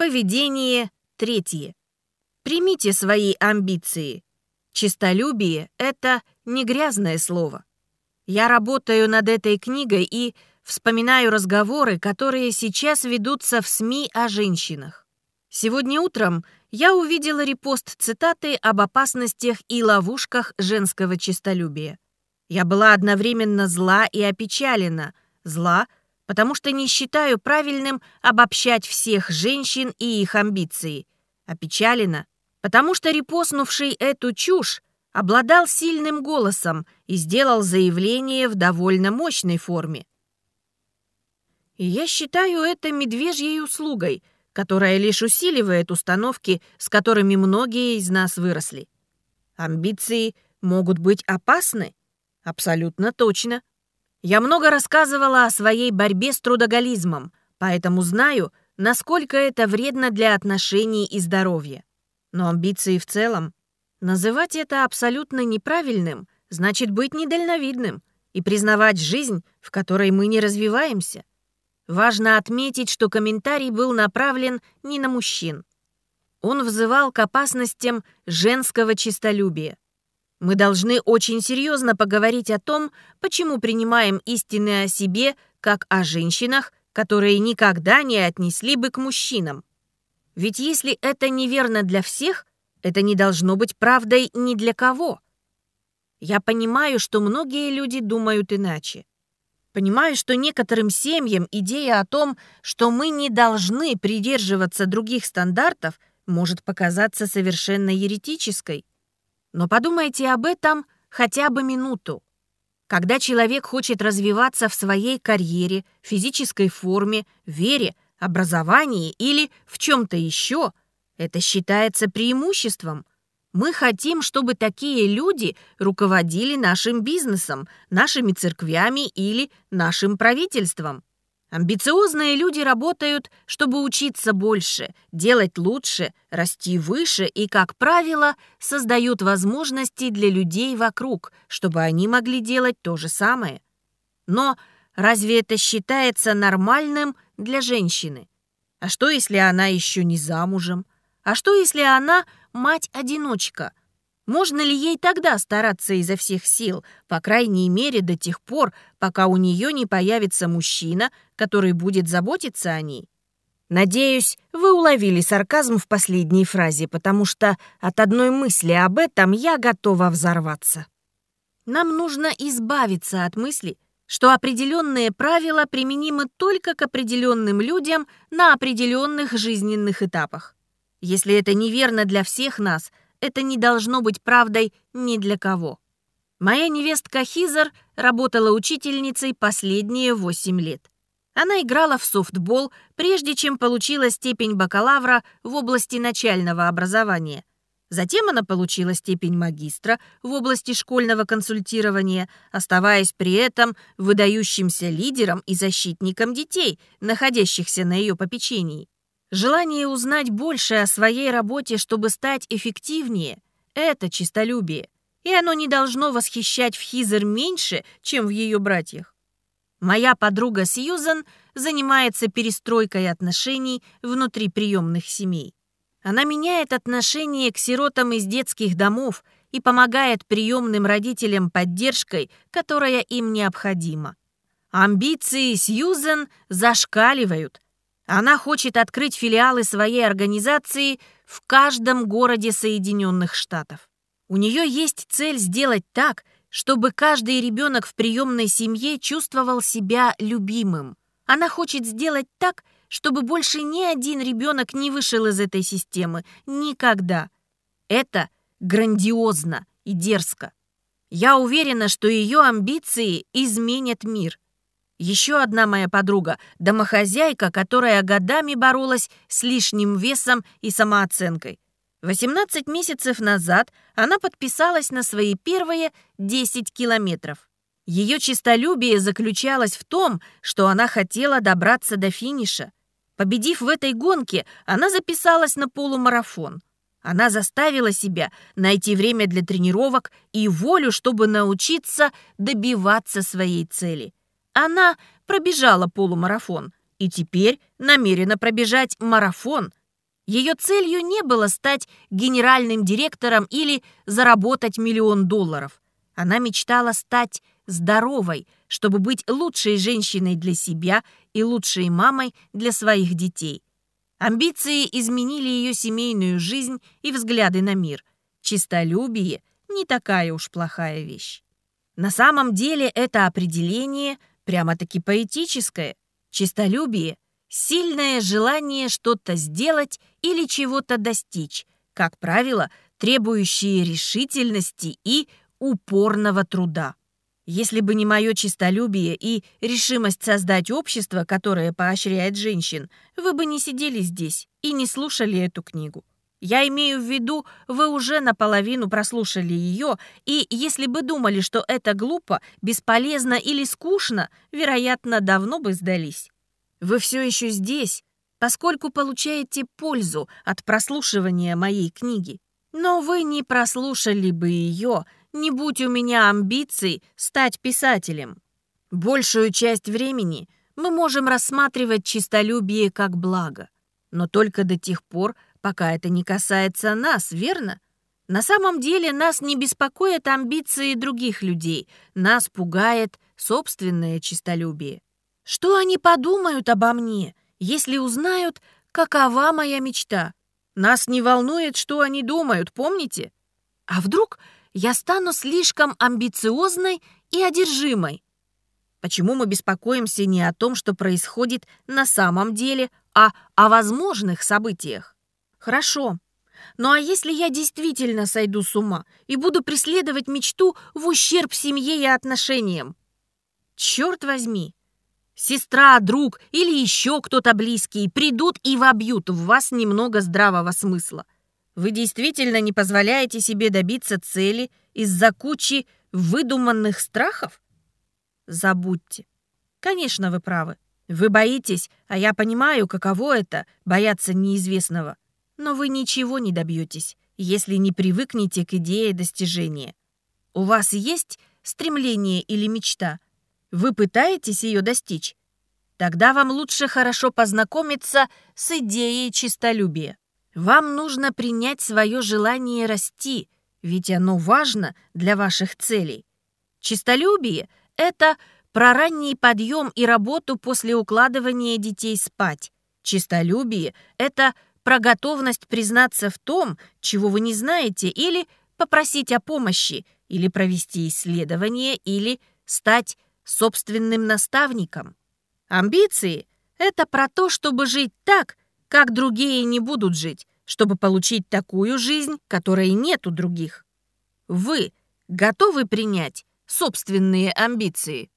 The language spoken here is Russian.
Поведение третье. Примите свои амбиции. Чистолюбие — это не грязное слово. Я работаю над этой книгой и вспоминаю разговоры, которые сейчас ведутся в СМИ о женщинах. Сегодня утром я увидела репост цитаты об опасностях и ловушках женского честолюбия. Я была одновременно зла и опечалена. Зла, потому что не считаю правильным обобщать всех женщин и их амбиции. Опечалена, потому что репостнувший эту чушь обладал сильным голосом и сделал заявление в довольно мощной форме. И я считаю это медвежьей услугой, которая лишь усиливает установки, с которыми многие из нас выросли. Амбиции могут быть опасны? Абсолютно точно. Я много рассказывала о своей борьбе с трудоголизмом, поэтому знаю, насколько это вредно для отношений и здоровья. Но амбиции в целом, называть это абсолютно неправильным, значит быть недальновидным и признавать жизнь, в которой мы не развиваемся. Важно отметить, что комментарий был направлен не на мужчин. Он взывал к опасностям женского честолюбия. Мы должны очень серьезно поговорить о том, почему принимаем истины о себе как о женщинах, которые никогда не отнесли бы к мужчинам. Ведь если это неверно для всех, это не должно быть правдой ни для кого. Я понимаю, что многие люди думают иначе. Понимаю, что некоторым семьям идея о том, что мы не должны придерживаться других стандартов, может показаться совершенно еретической. Но подумайте об этом хотя бы минуту. Когда человек хочет развиваться в своей карьере, физической форме, вере, образовании или в чем-то еще, это считается преимуществом. Мы хотим, чтобы такие люди руководили нашим бизнесом, нашими церквями или нашим правительством. Амбициозные люди работают, чтобы учиться больше, делать лучше, расти выше и, как правило, создают возможности для людей вокруг, чтобы они могли делать то же самое. Но разве это считается нормальным для женщины? А что, если она еще не замужем? А что, если она мать-одиночка – можно ли ей тогда стараться изо всех сил, по крайней мере до тех пор, пока у нее не появится мужчина, который будет заботиться о ней? Надеюсь, вы уловили сарказм в последней фразе, потому что от одной мысли об этом я готова взорваться. Нам нужно избавиться от мысли, что определенные правила применимы только к определенным людям на определенных жизненных этапах. Если это неверно для всех нас – это не должно быть правдой ни для кого. Моя невестка Хизер работала учительницей последние 8 лет. Она играла в софтбол, прежде чем получила степень бакалавра в области начального образования. Затем она получила степень магистра в области школьного консультирования, оставаясь при этом выдающимся лидером и защитником детей, находящихся на ее попечении. Желание узнать больше о своей работе, чтобы стать эффективнее — это чистолюбие, и оно не должно восхищать в Хизер меньше, чем в ее братьях. Моя подруга Сьюзан занимается перестройкой отношений внутри приемных семей. Она меняет отношение к сиротам из детских домов и помогает приемным родителям поддержкой, которая им необходима. Амбиции Сьюзен зашкаливают, она хочет открыть филиалы своей организации в каждом городе Соединенных Штатов. У нее есть цель сделать так, чтобы каждый ребенок в приемной семье чувствовал себя любимым. Она хочет сделать так, чтобы больше ни один ребенок не вышел из этой системы. Никогда. Это грандиозно и дерзко. Я уверена, что ее амбиции изменят мир. Еще одна моя подруга, домохозяйка, которая годами боролась с лишним весом и самооценкой. 18 месяцев назад она подписалась на свои первые 10 километров. Ее честолюбие заключалось в том, что она хотела добраться до финиша. Победив в этой гонке, она записалась на полумарафон. Она заставила себя найти время для тренировок и волю, чтобы научиться добиваться своей цели – она пробежала полумарафон и теперь намерена пробежать марафон Ее целью не было стать генеральным директором или заработать миллион долларов. Она мечтала стать здоровой, чтобы быть лучшей женщиной для себя и лучшей мамой для своих детей. Амбиции изменили ее семейную жизнь и взгляды на мир. Чистолюбие не такая уж плохая вещь. На самом деле это определение прямо-таки поэтическое. Чистолюбие — сильное желание что-то сделать или чего-то достичь, как правило, требующие решительности и упорного труда. Если бы не мое честолюбие и решимость создать общество, которое поощряет женщин, вы бы не сидели здесь и не слушали эту книгу. Я имею в виду, вы уже наполовину прослушали ее, и если бы думали, что это глупо, бесполезно или скучно, вероятно, давно бы сдались. Вы все еще здесь, поскольку получаете пользу от прослушивания моей книги. Но вы не прослушали бы ее, не будь у меня амбиций стать писателем. Большую часть времени мы можем рассматривать чистолюбие как благо, но только до тех пор, пока это не касается нас, верно? На самом деле нас не беспокоят амбиции других людей, нас пугает собственное честолюбие. Что они подумают обо мне, если узнают, какова моя мечта? Нас не волнует, что они думают, помните? А вдруг я стану слишком амбициозной и одержимой? Почему мы беспокоимся не о том, что происходит на самом деле, а о возможных событиях? Хорошо. Ну а если я действительно сойду с ума и буду преследовать мечту в ущерб семье и отношениям? Черт возьми! Сестра, друг или еще кто-то близкий придут и вобьют в вас немного здравого смысла. Вы действительно не позволяете себе добиться цели из-за кучи выдуманных страхов? Забудьте. Конечно, вы правы. Вы боитесь, а я понимаю, каково это — бояться неизвестного но вы ничего не добьетесь, если не привыкнете к идее достижения. У вас есть стремление или мечта? Вы пытаетесь ее достичь? Тогда вам лучше хорошо познакомиться с идеей чистолюбия. Вам нужно принять свое желание расти, ведь оно важно для ваших целей. Чистолюбие — это про ранний подъем и работу после укладывания детей спать. Чистолюбие — это про готовность признаться в том, чего вы не знаете, или попросить о помощи, или провести исследование, или стать собственным наставником. Амбиции — это про то, чтобы жить так, как другие не будут жить, чтобы получить такую жизнь, которой нет у других. Вы готовы принять собственные амбиции?